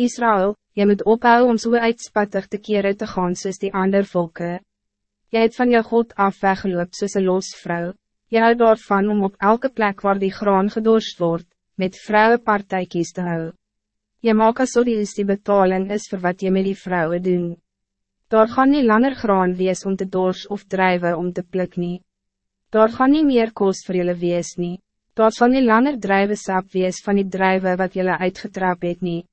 Israël, je moet ophouden om so uitspattig te keren te gaan soos die ander volken. Jy het van je God af weggeloop soos een los vrou. Jy hou daarvan om op elke plek waar die graan gedorst wordt, met vrouwenpartijkies te hou. Je maak aso die is die betaling is voor wat je met die vrouwen doen. Daar gaan niet langer graan wees om te dors of drijven om te pluk nie. Daar gaan niet meer koos voor jullie wees nie. Daar sal nie langer drijven sap wees van die drijven wat jullie uitgetrap het nie.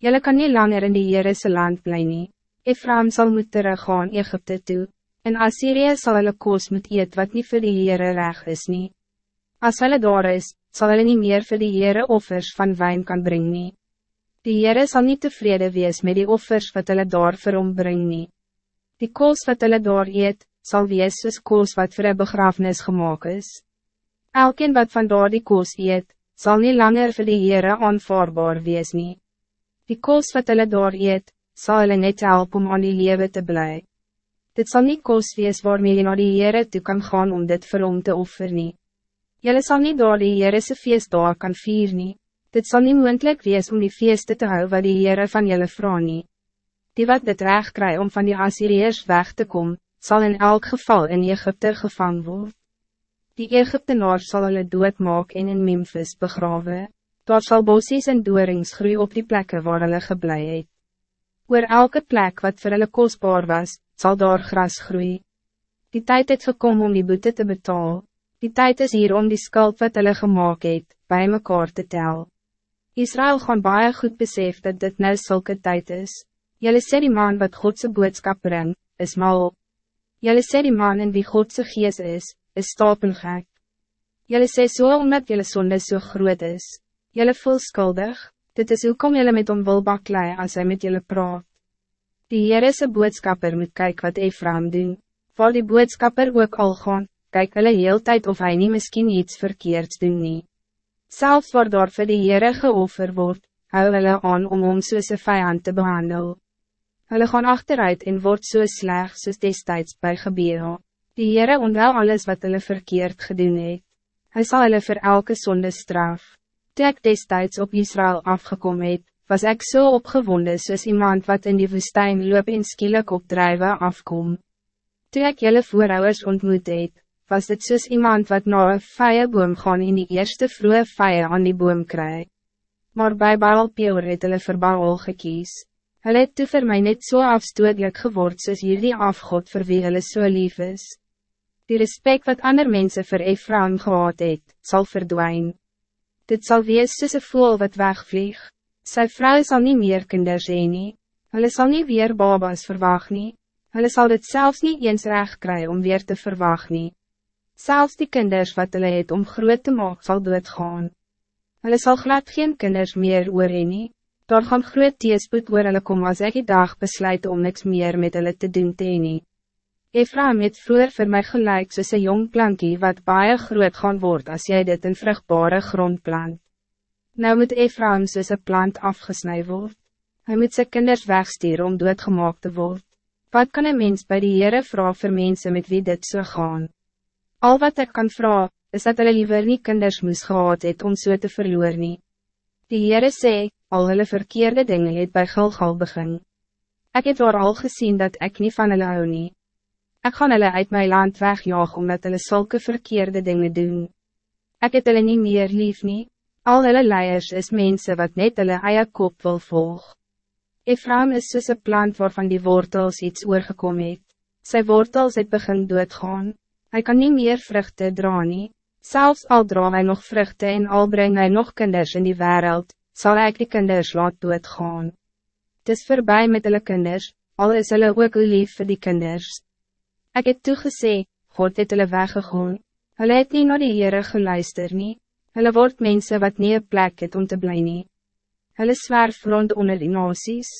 Jullie kan niet langer in die Heerese land bly nie. Ephraim sal moet teruggaan Egypte toe. En Assyrië zal hulle koos moet eet wat niet voor die Heere reg is nie. As hulle daar is, sal hulle nie meer vir die Heere offers van wijn kan brengen. nie. Die Heere sal niet tevreden wees met die offers wat hulle daar vir hom bring nie. Die koos wat hulle daar eet, sal wees soos koos wat voor een begrafenis gemaakt is. Elkeen wat van daar die koos eet, zal niet langer voor die Heere aanvaarbaar wees nie. Die koos wat hulle daar eet, sal hulle net help om aan die lewe te blij. Dit zal niet koos wees waarmee je naar die Heere toe kan gaan om dit vir hom te offer nie. Jylle sal nie daar die Heerese feest daar kan vier nie. Dit zal niet moeilijk wees om die feeste te hou wat die Heere van jylle vraag nie. Die wat dit recht kry om van die Assyriërs weg te komen, zal in elk geval in Egypte gevangen worden. Die Egyptenaar zal hulle doodmaak en in Memphis begraven. Daar zal bossies en doorings groei op die plekken waar hulle geblei het. Oor elke plek wat vir hulle kostbaar was, zal daar gras groei. Die tijd het gekomen om die boete te betalen. Die tijd is hier om die skuld wat hulle gemaakt het, bij mekaar te tel. Israël gaan baie goed besef dat dit nou zulke tijd is. Jelle sê die man wat Godse boodskap bring, is mal. Jelle sê die man in wie Godse gees is, is stapelgek. Jelle sê so omdat jelle sonde so groot is. Jelle voel skuldig, dit is hoekom jelle met hom wil baklei as hy met jelle praat. Die Heerese boodskapper moet kijken wat Ephraim doen. Val die boodskapper ook al gaan, kyk hulle heel tijd of hij niet misschien iets verkeerds doen nie. Selfs waar daar vir die Heere geoffer word, hou hulle aan om om soos een vijand te behandelen. Hulle gaan achteruit en word so sleg soos destijds by gebeur. Die Heere onwel alles wat hulle verkeerd gedoen het. Hy sal hulle vir elke sonde straf. Toe ek destijds op Israël afgekom het, was ik zo so opgewonden soos iemand wat in die woestijn loop en skielik op drijven afkom. Toe ek jylle voorouders ontmoet het, was het soos iemand wat na een vije boom gaan in die eerste vroege vije aan die boom kry. Maar bij Baal Peor het hulle vir Baal gekies. Hulle het toe vir my net so afstootlik geword soos hierdie afgod vir wie hulle so lief is. Die respect wat ander mensen voor Ephraim gehad het, sal verdwijn. Dit zal wees soos een voel wat wegvlieg. Sy vrou sal niet meer kinders heen nie. Hulle sal nie weer babas verwag nie. Hulle sal dit zelfs niet eens recht kry om weer te verwag nie. Zelfs die kinders wat hulle het om groot te maak sal doodgaan. Hulle sal glad geen kinders meer oor heen nie. Daar gaan groot teespoed oor hulle kom as ek die dag besluit om niks meer met hulle te doen te nie. Ephraim het vroeger vir my gelijk soos een jong plankie wat baie groot gaan word als jij dit in vruchtbare grond plant. Nou moet Ephraim soos een plant afgesnij word. Hij moet zijn kinders wegsturen om doodgemaakt te worden. Wat kan een mens bij die Heere vraag voor mensen met wie dit zo so gaan? Al wat ik kan vragen, is dat hulle liever nie kinders moes gehad het om so te verloor nie. Die Heere sê, al hulle verkeerde dingen het bij Gilgal begin. Ik heb door al gezien dat ik niet van hulle hou nie. Ek gaan hulle uit mijn land wegjaag omdat hulle zulke verkeerde dingen doen. Ik het hulle nie meer lief nie. Al hulle leiers is mensen wat net hulle eie kop wil volg. Ephraim is soos een plant waarvan die wortels iets oorgekom het. Sy wortels het begin doodgaan. Hij kan niet meer vruchten dra nie. Zelfs al dra hy nog vruchten en al breng hy nog kinders in die wereld, zal ik die kinders laat doodgaan. Het is voorbij met hulle kinders, al is hulle ook lief vir die kinders. Ik heb toegesê, God het hulle weggegaan, hulle het nie na die Heere geluister nie, hulle word mensen wat nie een plek het om te blij nie. Hulle zwerf rond onder die nasies.